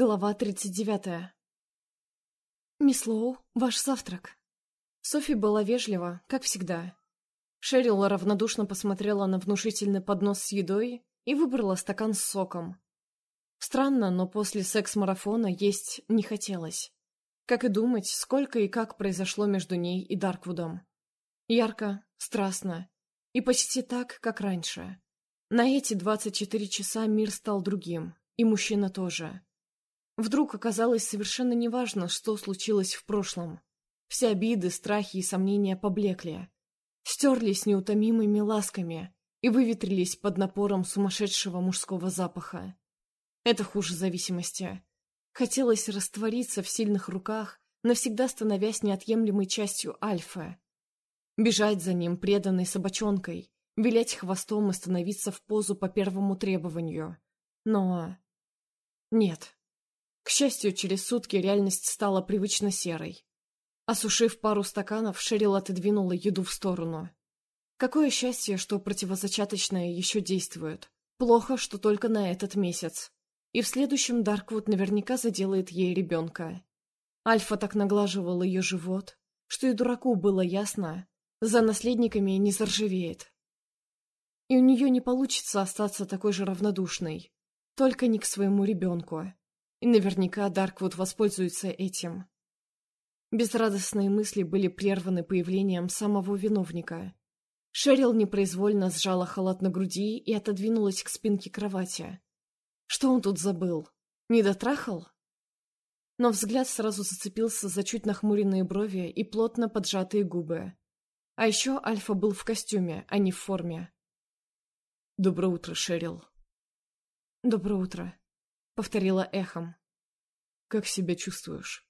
Глава 39. «Мисс Лоу, ваш завтрак». Софи была вежлива, как всегда. Шерил равнодушно посмотрела на внушительный поднос с едой и выбрала стакан с соком. Странно, но после секс-марафона есть не хотелось. Как и думать, сколько и как произошло между ней и Дарквудом. Ярко, страстно и почти так, как раньше. На эти 24 часа мир стал другим, и мужчина тоже. Вдруг оказалось совершенно неважно, что случилось в прошлом. Все обиды, страхи и сомнения поблекли. Стерлись неутомимыми ласками и выветрились под напором сумасшедшего мужского запаха. Это хуже зависимости. Хотелось раствориться в сильных руках, навсегда становясь неотъемлемой частью Альфа. Бежать за ним преданной собачонкой, вилять хвостом и становиться в позу по первому требованию. Но... Нет. К счастью, через сутки реальность стала привычно серой. Осушив пару стаканов, Шерил отодвинула еду в сторону. Какое счастье, что противозачаточное еще действует. Плохо, что только на этот месяц. И в следующем Дарквуд наверняка заделает ей ребенка. Альфа так наглаживал ее живот, что и дураку было ясно, за наследниками не заржавеет. И у нее не получится остаться такой же равнодушной, только не к своему ребенку. И наверняка Дарквуд воспользуется этим. Безрадостные мысли были прерваны появлением самого виновника. Шерил непроизвольно сжала халат на груди и отодвинулась к спинке кровати. Что он тут забыл? Не дотрахал? Но взгляд сразу зацепился за чуть нахмуренные брови и плотно поджатые губы. А еще Альфа был в костюме, а не в форме. «Доброе утро, Шерил». «Доброе утро», повторила эхом. «Как себя чувствуешь?»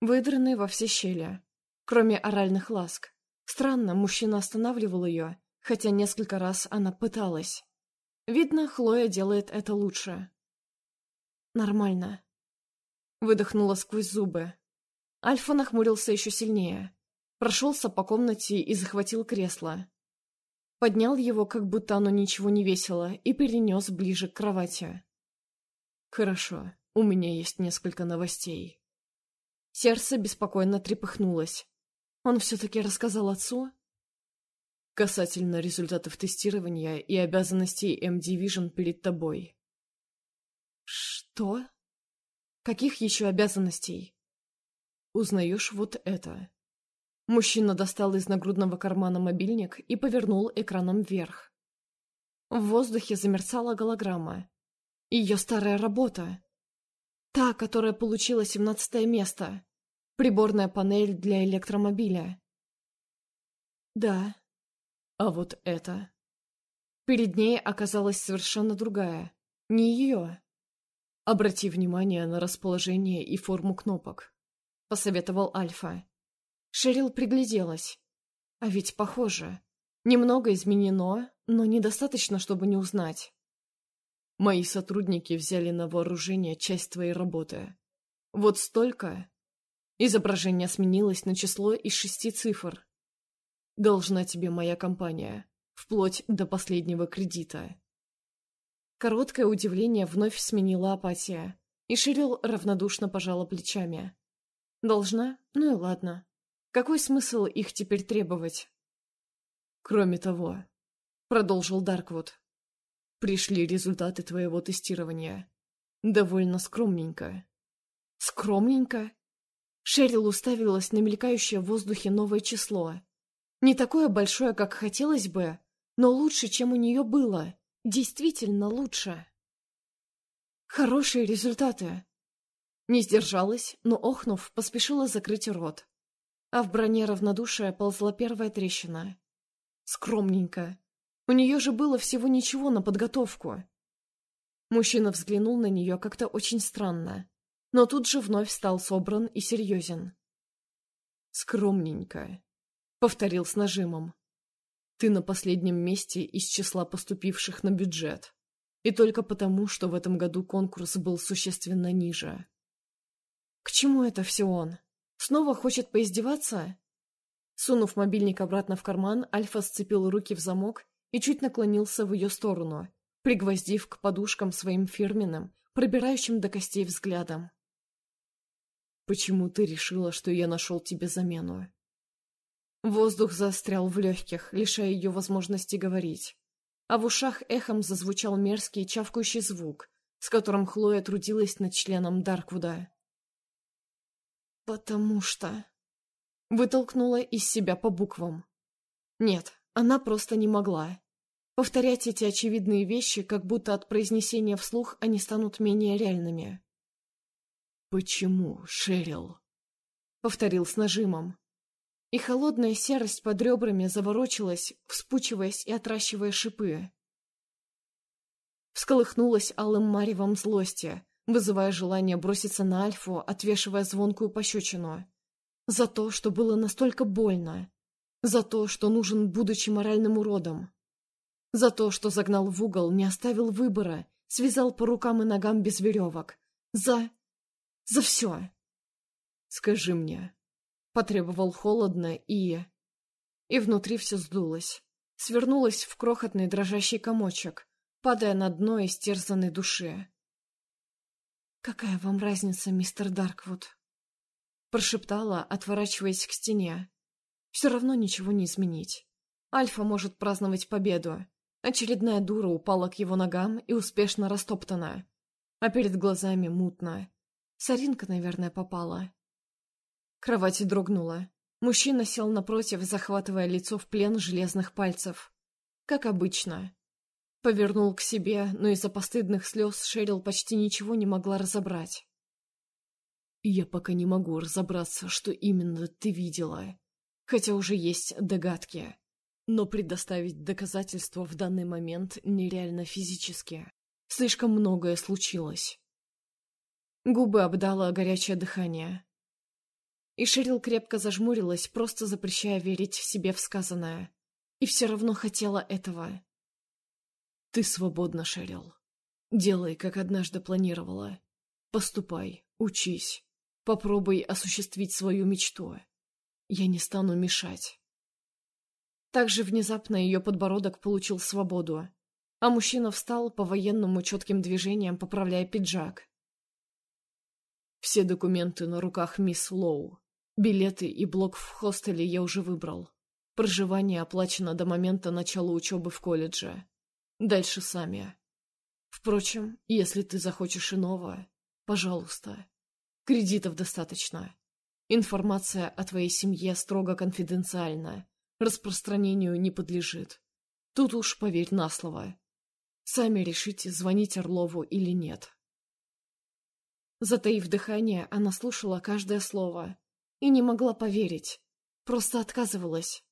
Выдранный во все щели, кроме оральных ласк. Странно, мужчина останавливал ее, хотя несколько раз она пыталась. Видно, Хлоя делает это лучше. «Нормально», — выдохнула сквозь зубы. Альфа нахмурился еще сильнее, прошелся по комнате и захватил кресло. Поднял его, как будто оно ничего не весило, и перенес ближе к кровати. Хорошо, у меня есть несколько новостей. Сердце беспокойно трепыхнулось. Он все-таки рассказал отцу? Касательно результатов тестирования и обязанностей M-Division перед тобой. Что? Каких еще обязанностей? Узнаешь вот это. Мужчина достал из нагрудного кармана мобильник и повернул экраном вверх. В воздухе замерцала голограмма. Ее старая работа. Та, которая получила семнадцатое место. Приборная панель для электромобиля. Да. А вот это. Перед ней оказалась совершенно другая. Не ее. Обрати внимание на расположение и форму кнопок. Посоветовал Альфа. Шерил пригляделась. А ведь похоже. Немного изменено, но недостаточно, чтобы не узнать. Мои сотрудники взяли на вооружение часть твоей работы. Вот столько. Изображение сменилось на число из шести цифр. Должна тебе моя компания, вплоть до последнего кредита. Короткое удивление вновь сменила апатия, и Ширил равнодушно пожала плечами. Должна? Ну и ладно. Какой смысл их теперь требовать? Кроме того, продолжил Дарквуд, Пришли результаты твоего тестирования. Довольно скромненько. Скромненько? Шерил уставилась на мелькающее в воздухе новое число. Не такое большое, как хотелось бы, но лучше, чем у нее было. Действительно лучше. Хорошие результаты. Не сдержалась, но, охнув, поспешила закрыть рот. А в броне равнодушия ползла первая трещина. Скромненько. У нее же было всего ничего на подготовку. Мужчина взглянул на нее как-то очень странно, но тут же вновь стал собран и серьезен. «Скромненько», — повторил с нажимом. «Ты на последнем месте из числа поступивших на бюджет, и только потому, что в этом году конкурс был существенно ниже». «К чему это все он? Снова хочет поиздеваться?» Сунув мобильник обратно в карман, Альфа сцепил руки в замок и чуть наклонился в ее сторону, пригвоздив к подушкам своим фирменным, пробирающим до костей взглядом. «Почему ты решила, что я нашел тебе замену?» Воздух заострял в легких, лишая ее возможности говорить. А в ушах эхом зазвучал мерзкий чавкающий звук, с которым Хлоя трудилась над членом Дарквуда. «Потому что...» Вытолкнула из себя по буквам. Нет, она просто не могла. Повторять эти очевидные вещи, как будто от произнесения вслух они станут менее реальными. «Почему, Шерил?» — повторил с нажимом. И холодная серость под ребрами заворочилась, вспучиваясь и отращивая шипы. Всколыхнулась алым маревом злости, вызывая желание броситься на Альфу, отвешивая звонкую пощечину. За то, что было настолько больно. За то, что нужен, будучи моральным уродом. За то, что загнал в угол, не оставил выбора, связал по рукам и ногам без веревок. За... за все. «Скажи мне», — потребовал холодно и... И внутри все сдулось. Свернулось в крохотный дрожащий комочек, падая на дно истерзанной души. «Какая вам разница, мистер Дарквуд?» Прошептала, отворачиваясь к стене. «Все равно ничего не изменить. Альфа может праздновать победу, Очередная дура упала к его ногам и успешно растоптана. А перед глазами мутно. Саринка, наверное, попала. Кровать дрогнула. Мужчина сел напротив, захватывая лицо в плен железных пальцев. Как обычно. Повернул к себе, но из-за постыдных слез Шерил почти ничего не могла разобрать. «Я пока не могу разобраться, что именно ты видела, хотя уже есть догадки. Но предоставить доказательства в данный момент нереально физически. Слишком многое случилось. Губы обдало горячее дыхание. И Шерил крепко зажмурилась, просто запрещая верить в себе в сказанное. И все равно хотела этого. «Ты свободна, Шерил. Делай, как однажды планировала. Поступай, учись. Попробуй осуществить свою мечту. Я не стану мешать». Также внезапно ее подбородок получил свободу, а мужчина встал по-военному четким движением, поправляя пиджак. Все документы на руках мисс Лоу. Билеты и блок в хостеле я уже выбрал. Проживание оплачено до момента начала учебы в колледже. Дальше сами. Впрочем, если ты захочешь иного, пожалуйста. Кредитов достаточно. Информация о твоей семье строго конфиденциальна распространению не подлежит. Тут уж поверь на слово. Сами решите, звонить Орлову или нет. Затаив дыхание, она слушала каждое слово и не могла поверить. Просто отказывалась.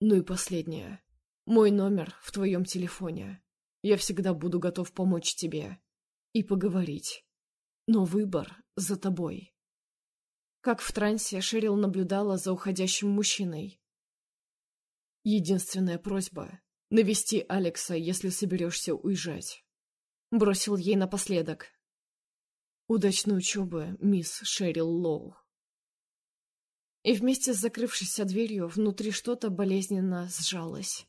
Ну и последнее. Мой номер в твоем телефоне. Я всегда буду готов помочь тебе и поговорить. Но выбор за тобой. Как в трансе Шерил наблюдала за уходящим мужчиной. «Единственная просьба — навести Алекса, если соберешься уезжать», — бросил ей напоследок. «Удачной учебы, мисс Шерил Лоу». И вместе с закрывшейся дверью внутри что-то болезненно сжалось.